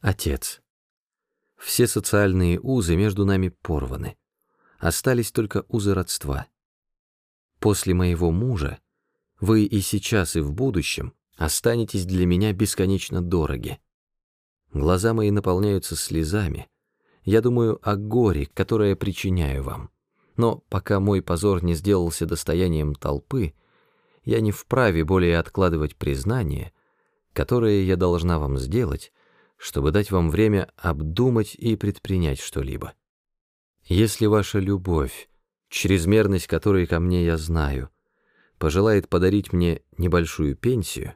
Отец. Все социальные узы между нами порваны. Остались только узы родства. После моего мужа вы и сейчас, и в будущем останетесь для меня бесконечно дороги. Глаза мои наполняются слезами. Я думаю о горе, которое причиняю вам. Но пока мой позор не сделался достоянием толпы, я не вправе более откладывать признание, которое я должна вам сделать, чтобы дать вам время обдумать и предпринять что-либо. Если ваша любовь, чрезмерность которой ко мне я знаю, пожелает подарить мне небольшую пенсию,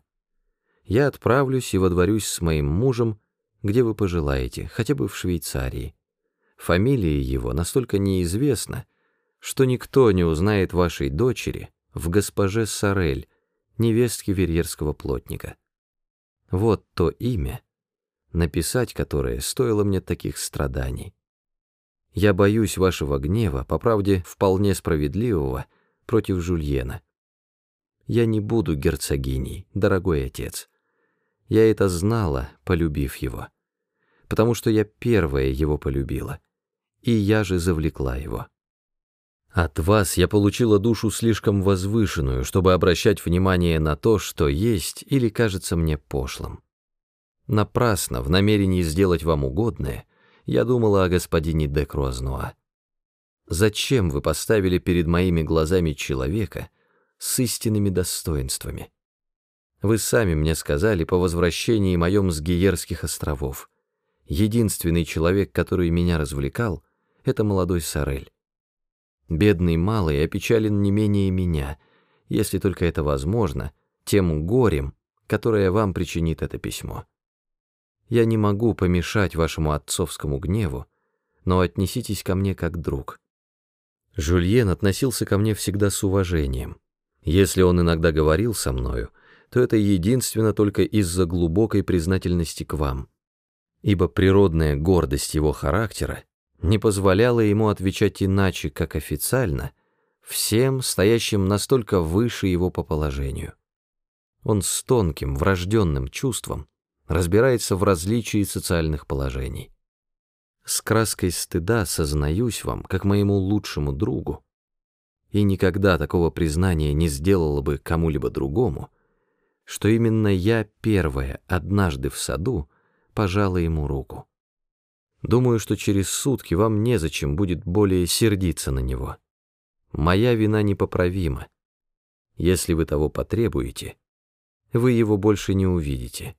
я отправлюсь и водворюсь с моим мужем, где вы пожелаете, хотя бы в Швейцарии. Фамилия его настолько неизвестна, что никто не узнает вашей дочери в госпоже Сорель, невестке верьерского плотника. Вот то имя, написать которое стоило мне таких страданий. Я боюсь вашего гнева, по правде, вполне справедливого, против Жульена. Я не буду герцогиней, дорогой отец. Я это знала, полюбив его, потому что я первая его полюбила, и я же завлекла его. От вас я получила душу слишком возвышенную, чтобы обращать внимание на то, что есть или кажется мне пошлым. Напрасно, в намерении сделать вам угодное, я думала о господине де Круазнуа. Зачем вы поставили перед моими глазами человека с истинными достоинствами? Вы сами мне сказали по возвращении моем с Гиерских островов. Единственный человек, который меня развлекал, это молодой Сорель. Бедный малый опечален не менее меня, если только это возможно, тем горем, которое вам причинит это письмо. Я не могу помешать вашему отцовскому гневу, но отнеситесь ко мне как друг. Жюльен относился ко мне всегда с уважением. Если он иногда говорил со мною, то это единственно только из-за глубокой признательности к вам, ибо природная гордость его характера не позволяла ему отвечать иначе, как официально, всем, стоящим настолько выше его по положению. Он с тонким, врожденным чувством разбирается в различии социальных положений. С краской стыда сознаюсь вам, как моему лучшему другу, и никогда такого признания не сделала бы кому-либо другому, что именно я первая однажды в саду пожала ему руку. Думаю, что через сутки вам незачем будет более сердиться на него. Моя вина непоправима. Если вы того потребуете, вы его больше не увидите.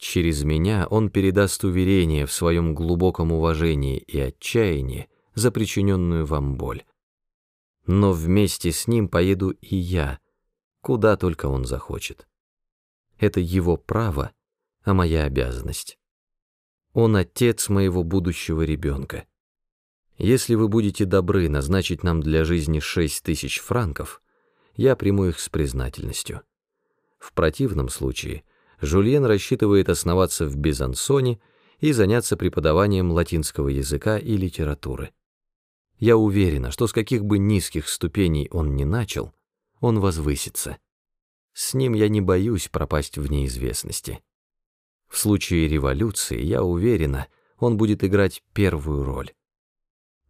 Через меня он передаст уверение в своем глубоком уважении и отчаянии за причиненную вам боль. Но вместе с ним поеду и я, куда только он захочет. Это его право, а моя обязанность. Он отец моего будущего ребенка. Если вы будете добры назначить нам для жизни шесть тысяч франков, я приму их с признательностью. В противном случае Жульен рассчитывает основаться в Безансоне и заняться преподаванием латинского языка и литературы. Я уверена, что с каких бы низких ступеней он ни начал, он возвысится. С ним я не боюсь пропасть в неизвестности. В случае революции, я уверена, он будет играть первую роль.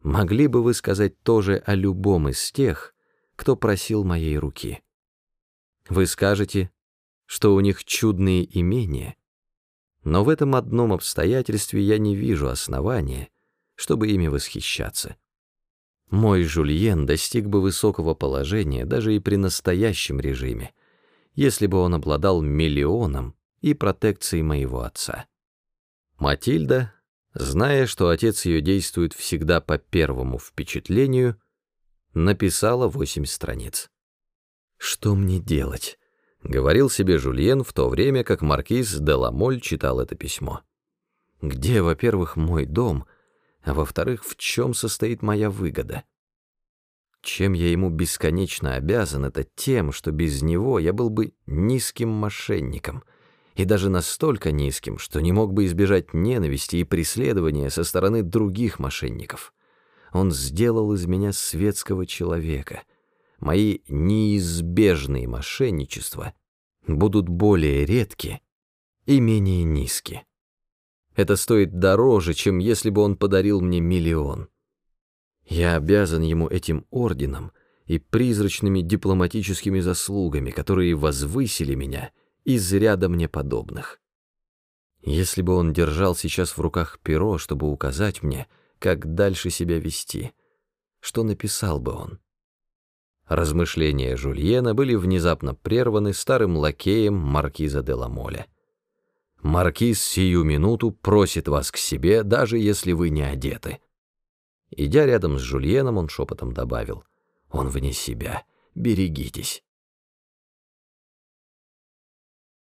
Могли бы вы сказать тоже о любом из тех, кто просил моей руки? Вы скажете, что у них чудные имения, но в этом одном обстоятельстве я не вижу основания, чтобы ими восхищаться. Мой Жульен достиг бы высокого положения даже и при настоящем режиме, если бы он обладал миллионом и протекцией моего отца. Матильда, зная, что отец ее действует всегда по первому впечатлению, написала восемь страниц. Что мне делать? — говорил себе Жульен в то время, как маркиз де Ламоль читал это письмо. «Где, во-первых, мой дом, а во-вторых, в чем состоит моя выгода? Чем я ему бесконечно обязан, это тем, что без него я был бы низким мошенником, и даже настолько низким, что не мог бы избежать ненависти и преследования со стороны других мошенников. Он сделал из меня светского человека» мои неизбежные мошенничества будут более редки и менее низки. Это стоит дороже, чем если бы он подарил мне миллион. Я обязан ему этим орденом и призрачными дипломатическими заслугами, которые возвысили меня из ряда мне подобных. Если бы он держал сейчас в руках перо, чтобы указать мне, как дальше себя вести, что написал бы он? Размышления Жульена были внезапно прерваны старым лакеем маркиза де Ламоля. «Маркиз сию минуту просит вас к себе, даже если вы не одеты». Идя рядом с Жульеном, он шепотом добавил, «Он вне себя, берегитесь».